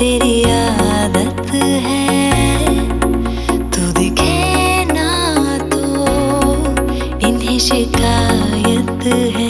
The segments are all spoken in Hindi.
तेरी आदत है। तू दिखे ना तो इन्हें शिकायत है।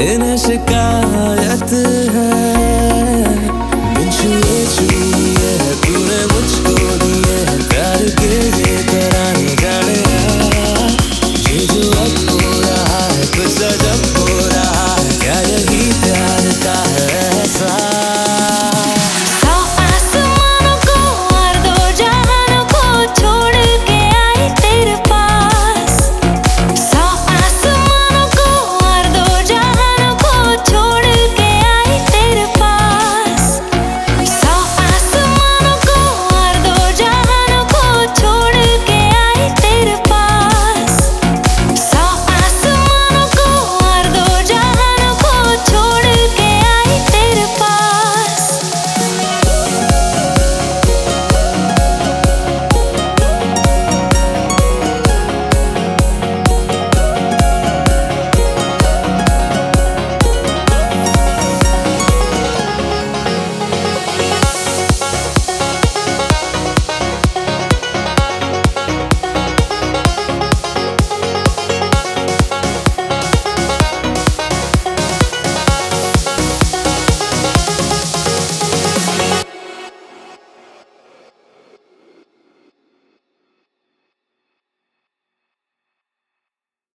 इन्हें शिकायत है।